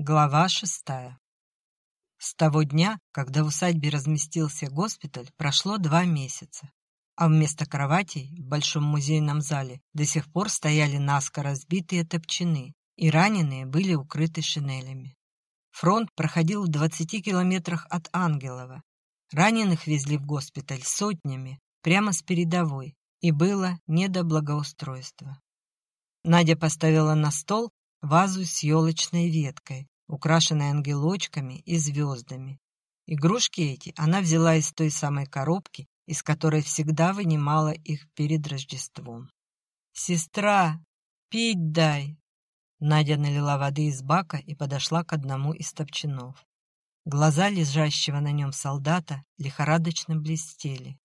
Глава шестая. С того дня, когда в усадьбе разместился госпиталь, прошло два месяца, а вместо кроватей в Большом музейном зале до сих пор стояли наскоро разбитые топчаны, и раненые были укрыты шинелями. Фронт проходил в 20 километрах от Ангелова. Раненых везли в госпиталь сотнями, прямо с передовой, и было не до благоустройства. Надя поставила на стол вазу с елочной веткой, украшенной ангелочками и звездами. Игрушки эти она взяла из той самой коробки, из которой всегда вынимала их перед Рождеством. «Сестра, пить дай!» Надя налила воды из бака и подошла к одному из топчанов. Глаза лежащего на нем солдата лихорадочно блестели.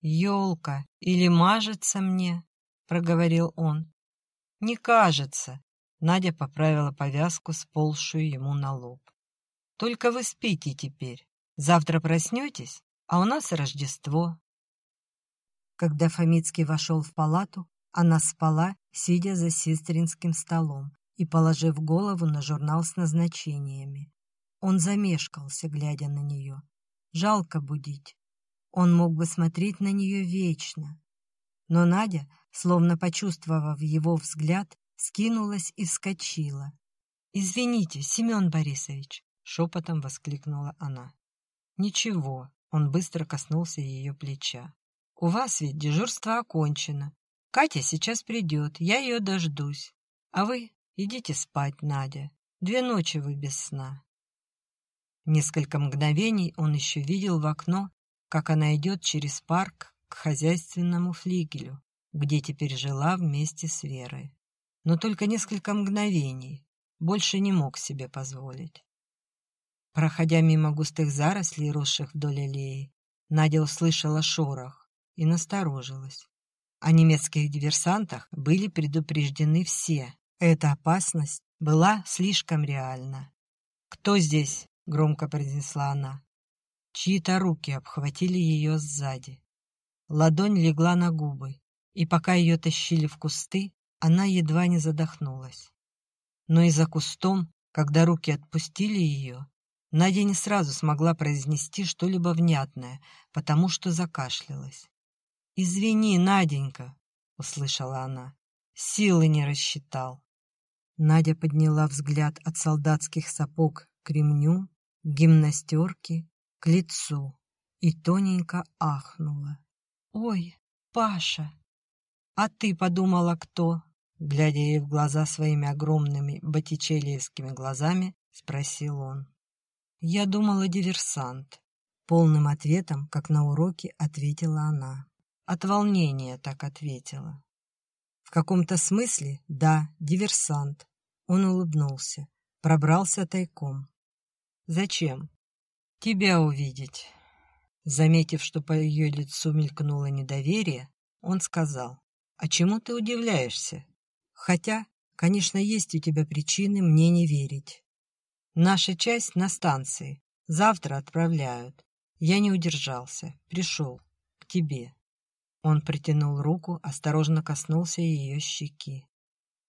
«Елка, или мажется мне?» — проговорил он. «Не кажется», Надя поправила повязку, сползшую ему на лоб. «Только вы спите теперь. Завтра проснетесь, а у нас Рождество». Когда Фомицкий вошел в палату, она спала, сидя за сестринским столом и положив голову на журнал с назначениями. Он замешкался, глядя на нее. Жалко будить. Он мог бы смотреть на нее вечно. Но Надя, словно почувствовав его взгляд, скинулась и вскочила. «Извините, Семен Борисович!» — шепотом воскликнула она. «Ничего», — он быстро коснулся ее плеча. «У вас ведь дежурство окончено. Катя сейчас придет, я ее дождусь. А вы идите спать, Надя. Две ночи вы без сна». Несколько мгновений он еще видел в окно, как она идет через парк к хозяйственному флигелю, где теперь жила вместе с Верой но только несколько мгновений, больше не мог себе позволить. Проходя мимо густых зарослей, росших вдоль аллеи, Надя услышала шорох и насторожилась. О немецких диверсантах были предупреждены все. Эта опасность была слишком реальна. «Кто здесь?» — громко произнесла она. Чьи-то руки обхватили ее сзади. Ладонь легла на губы, и пока ее тащили в кусты, она едва не задохнулась. Но и за кустом, когда руки отпустили ее, Надя не сразу смогла произнести что-либо внятное, потому что закашлялась. «Извини, Наденька», — услышала она, — «силы не рассчитал». Надя подняла взгляд от солдатских сапог к ремню, к гимнастерке, к лицу и тоненько ахнула. «Ой, Паша, а ты подумала, кто?» Глядя ей в глаза своими огромными боттичелиевскими глазами, спросил он. «Я думала, диверсант». Полным ответом, как на уроке, ответила она. От волнения так ответила. В каком-то смысле, да, диверсант. Он улыбнулся, пробрался тайком. «Зачем?» «Тебя увидеть». Заметив, что по ее лицу мелькнуло недоверие, он сказал, «А чему ты удивляешься? Хотя, конечно, есть у тебя причины мне не верить. Наша часть на станции. Завтра отправляют. Я не удержался. Пришел. К тебе. Он притянул руку, осторожно коснулся ее щеки.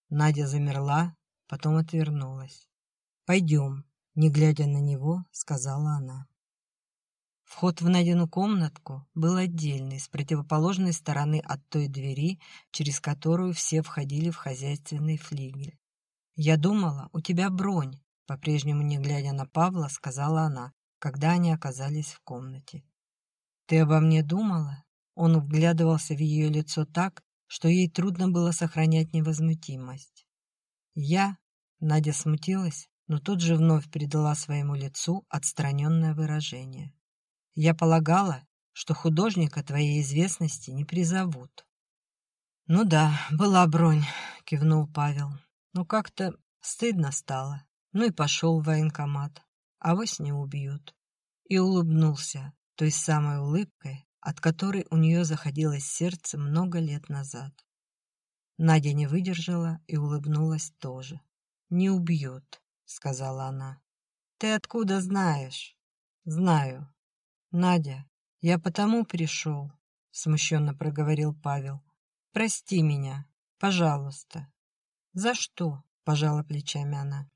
Надя замерла, потом отвернулась. «Пойдем», — не глядя на него, сказала она. Вход в Надину комнатку был отдельный, с противоположной стороны от той двери, через которую все входили в хозяйственный флигель. «Я думала, у тебя бронь», — по-прежнему не глядя на Павла, сказала она, когда они оказались в комнате. «Ты обо мне думала?» Он вглядывался в ее лицо так, что ей трудно было сохранять невозмутимость. «Я...» — Надя смутилась, но тут же вновь придала своему лицу отстраненное выражение. Я полагала, что художника твоей известности не призовут. «Ну да, была бронь», — кивнул Павел. «Ну как-то стыдно стало. Ну и пошел в военкомат. А вось не убьют». И улыбнулся той самой улыбкой, от которой у нее заходилось сердце много лет назад. Надя не выдержала и улыбнулась тоже. «Не убьют», — сказала она. «Ты откуда знаешь?» «Знаю. «Надя, я потому пришел», — смущенно проговорил Павел. «Прости меня, пожалуйста». «За что?» — пожала плечами она.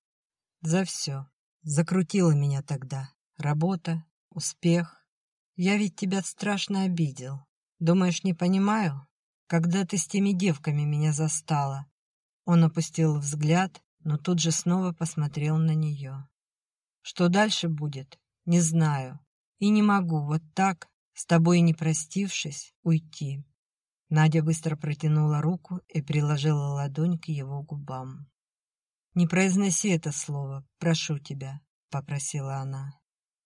За все. Закрутила меня тогда. Работа, успех. Я ведь тебя страшно обидел. Думаешь, не понимаю? Когда ты с теми девками меня застала. Он опустил взгляд, но тут же снова посмотрел на нее. Что дальше будет, не знаю. И не могу вот так, с тобой не простившись, уйти. Надя быстро протянула руку и приложила ладонь к его губам. «Не произноси это слово, прошу тебя», — попросила она.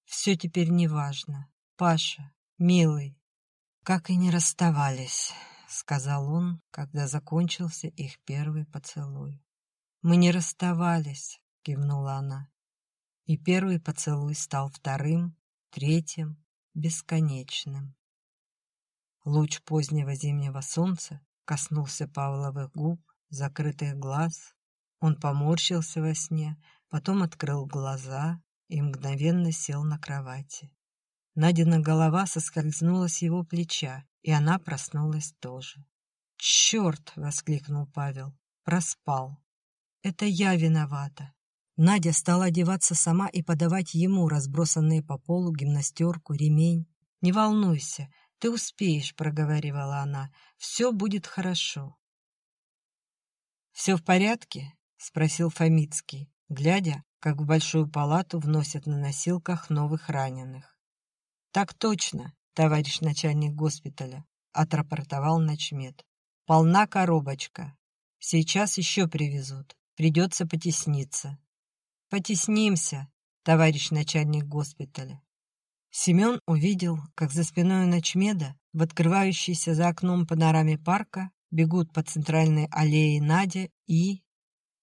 «Все теперь неважно. Паша, милый». «Как и не расставались», — сказал он, когда закончился их первый поцелуй. «Мы не расставались», — кивнула она. И первый поцелуй стал вторым, третьим, бесконечным. Луч позднего зимнего солнца коснулся Павловых губ, закрытых глаз. Он поморщился во сне, потом открыл глаза и мгновенно сел на кровати. Надина голова соскользнула с его плеча, и она проснулась тоже. «Черт!» — воскликнул Павел. «Проспал. Это я виновата». Надя стала одеваться сама и подавать ему разбросанные по полу гимнастерку, ремень. «Не волнуйся, «Ты успеешь», — проговаривала она. «Все будет хорошо». «Все в порядке?» — спросил Фомицкий, глядя, как в большую палату вносят на носилках новых раненых. «Так точно, товарищ начальник госпиталя», — отрапортовал начмед. «Полна коробочка. Сейчас еще привезут. Придется потесниться». «Потеснимся, товарищ начальник госпиталя», Семен увидел, как за спиной ночмеда, в открывающейся за окном панораме парка, бегут по центральной аллее Надя и...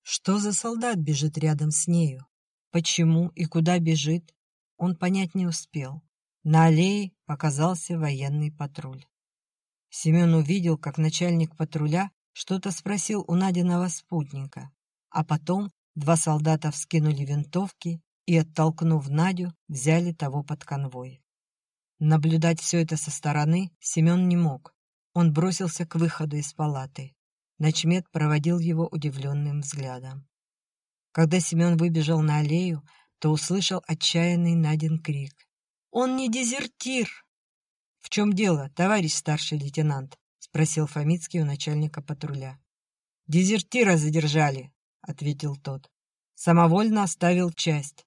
Что за солдат бежит рядом с нею? Почему и куда бежит? Он понять не успел. На аллее показался военный патруль. Семен увидел, как начальник патруля что-то спросил у Надиного спутника, а потом два солдата вскинули винтовки и, оттолкнув Надю, взяли того под конвой. Наблюдать все это со стороны Семен не мог. Он бросился к выходу из палаты. Начмет проводил его удивленным взглядом. Когда Семен выбежал на аллею, то услышал отчаянный Надин крик. «Он не дезертир!» «В чем дело, товарищ старший лейтенант?» — спросил Фомицкий у начальника патруля. «Дезертира задержали», — ответил тот. «Самовольно оставил часть.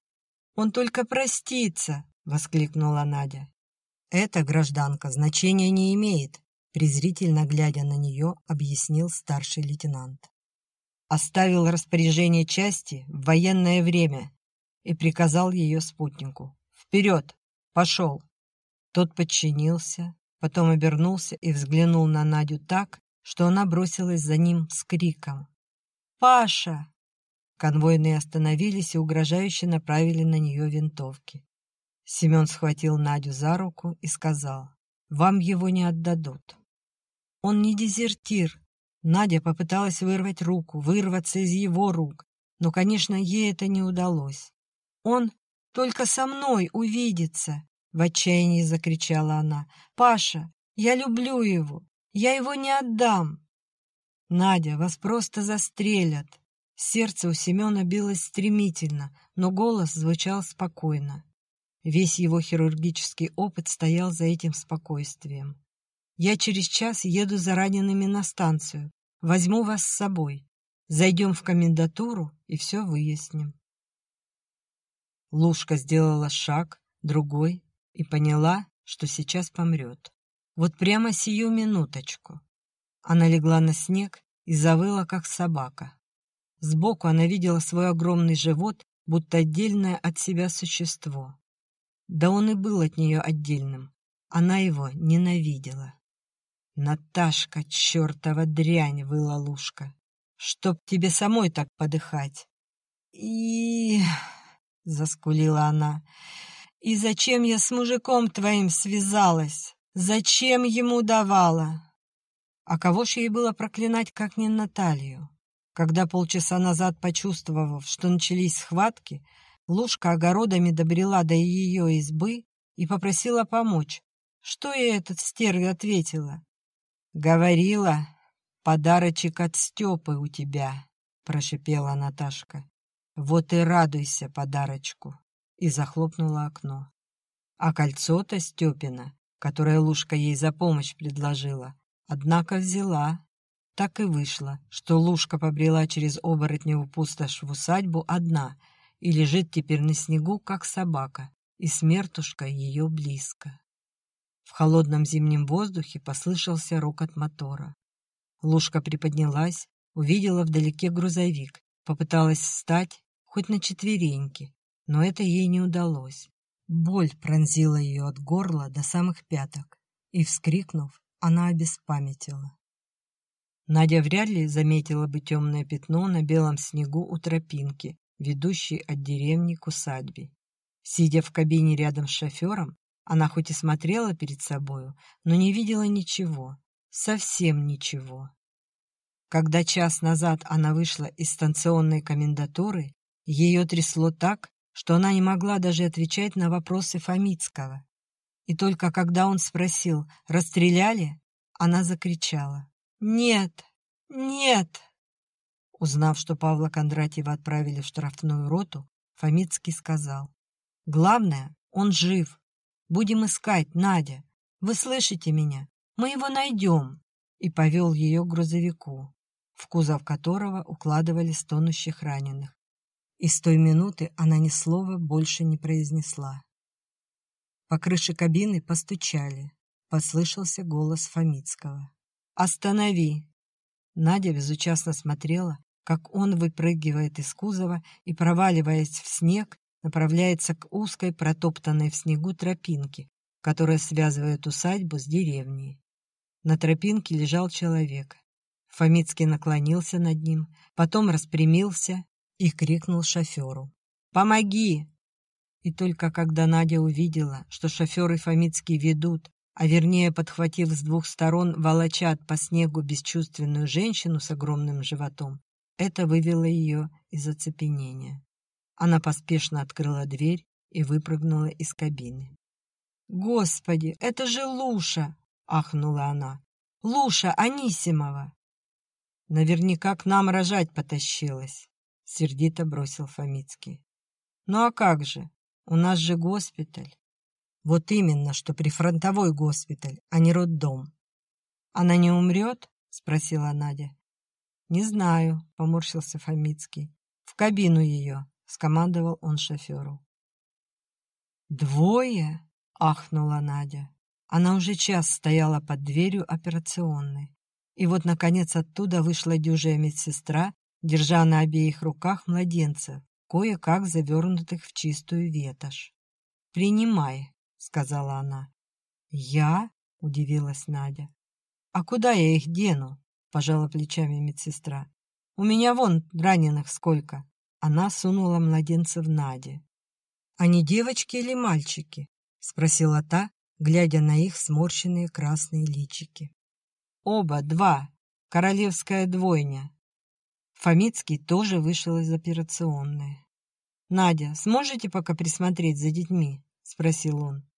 Он только простится!» — воскликнула Надя. «Эта гражданка значения не имеет», — презрительно глядя на нее, объяснил старший лейтенант. Оставил распоряжение части в военное время и приказал ее спутнику. «Вперед! Пошел!» Тот подчинился, потом обернулся и взглянул на Надю так, что она бросилась за ним с криком. «Паша! Конвойные остановились и угрожающе направили на нее винтовки. Семен схватил Надю за руку и сказал, «Вам его не отдадут». «Он не дезертир». Надя попыталась вырвать руку, вырваться из его рук, но, конечно, ей это не удалось. «Он только со мной увидится!» — в отчаянии закричала она. «Паша, я люблю его! Я его не отдам!» «Надя, вас просто застрелят!» Сердце у Семена билось стремительно, но голос звучал спокойно. Весь его хирургический опыт стоял за этим спокойствием. «Я через час еду за ранеными на станцию. Возьму вас с собой. Зайдем в комендатуру и все выясним». Лушка сделала шаг, другой, и поняла, что сейчас помрет. Вот прямо сию минуточку. Она легла на снег и завыла, как собака. Сбоку она видела свой огромный живот, будто отдельное от себя существо. Да он и был от нее отдельным. Она его ненавидела. «Наташка, чертова дрянь!» — выла Лушка. «Чтоб тебе самой так подыхать!» «И...» — заскулила она. «И зачем я с мужиком твоим связалась? Зачем ему давала?» А кого ж ей было проклинать, как не Наталью? Когда полчаса назад, почувствовав, что начались схватки, Лушка огородами добрела до ее избы и попросила помочь. Что ей этот стервь ответила? «Говорила, подарочек от Степы у тебя», — прошипела Наташка. Вот и радуйся подарочку!» И захлопнула окно. А кольцо-то Степина, которое Лушка ей за помощь предложила, однако взяла. Так и вышло, что Лушка побрела через оборотневу пустошь в усадьбу одна и лежит теперь на снегу, как собака, и смертушка ее близко. В холодном зимнем воздухе послышался рокот мотора. Лушка приподнялась, увидела вдалеке грузовик, попыталась встать, хоть на четвереньки, но это ей не удалось. Боль пронзила ее от горла до самых пяток, и, вскрикнув, она обеспамятила. Надя вряд ли заметила бы темное пятно на белом снегу у тропинки, ведущей от деревни к усадьбе. Сидя в кабине рядом с шофером, она хоть и смотрела перед собою, но не видела ничего, совсем ничего. Когда час назад она вышла из станционной комендатуры, ее трясло так, что она не могла даже отвечать на вопросы Фомицкого. И только когда он спросил «Расстреляли?», она закричала «Нет! Нет!» Узнав, что Павла Кондратьева отправили в штрафную роту, Фомицкий сказал «Главное, он жив. Будем искать, Надя. Вы слышите меня? Мы его найдем!» И повел ее к грузовику, в кузов которого укладывали стонущих раненых. И с той минуты она ни слова больше не произнесла. По крыше кабины постучали. Послышался голос Фомицкого. «Останови!» Надя безучастно смотрела, как он выпрыгивает из кузова и, проваливаясь в снег, направляется к узкой, протоптанной в снегу тропинке, которая связывает усадьбу с деревней. На тропинке лежал человек. Фомицкий наклонился над ним, потом распрямился и крикнул шоферу. «Помоги!» И только когда Надя увидела, что шоферы Фомицкий ведут, а вернее, подхватив с двух сторон, волочат по снегу бесчувственную женщину с огромным животом, это вывело ее из оцепенения. Она поспешно открыла дверь и выпрыгнула из кабины. «Господи, это же Луша!» — ахнула она. «Луша Анисимова!» «Наверняка к нам рожать потащилась», — сердито бросил Фомицкий. «Ну а как же? У нас же госпиталь». Вот именно, что прифронтовой госпиталь, а не роддом. Она не умрет? Спросила Надя. Не знаю, поморщился Фомицкий. В кабину ее, скомандовал он шоферу. Двое? Ахнула Надя. Она уже час стояла под дверью операционной. И вот, наконец, оттуда вышла дюжая медсестра, держа на обеих руках младенцев, кое-как завернутых в чистую ветошь. «Принимай», сказала она. «Я?» — удивилась Надя. «А куда я их дену?» — пожала плечами медсестра. «У меня вон раненых сколько!» Она сунула младенцев Наде. «Они девочки или мальчики?» — спросила та, глядя на их сморщенные красные личики. «Оба, два. Королевская двойня». Фомицкий тоже вышел из операционной. «Надя, сможете пока присмотреть за детьми?» — спросил он.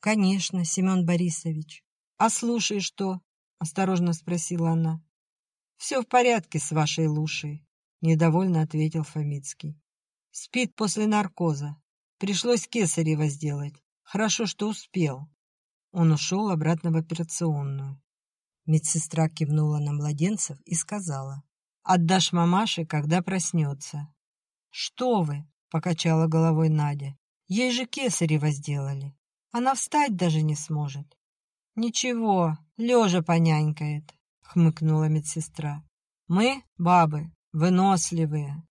«Конечно, Семен Борисович. А слушай, что?» — осторожно спросила она. «Все в порядке с вашей Лушей», — недовольно ответил Фомицкий. «Спит после наркоза. Пришлось кесарево сделать. Хорошо, что успел». Он ушел обратно в операционную. Медсестра кивнула на младенцев и сказала. «Отдашь мамаше, когда проснется». «Что вы?» — покачала головой Надя. «Ей же кесарево сделали. Она встать даже не сможет. Ничего, лежа понянькает, хмыкнула медсестра. Мы, бабы, выносливые.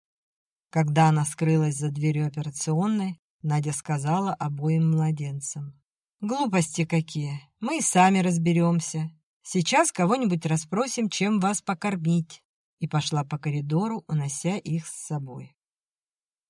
Когда она скрылась за дверью операционной, Надя сказала обоим младенцам. «Глупости какие! Мы и сами разберемся. Сейчас кого-нибудь расспросим, чем вас покормить». И пошла по коридору, унося их с собой.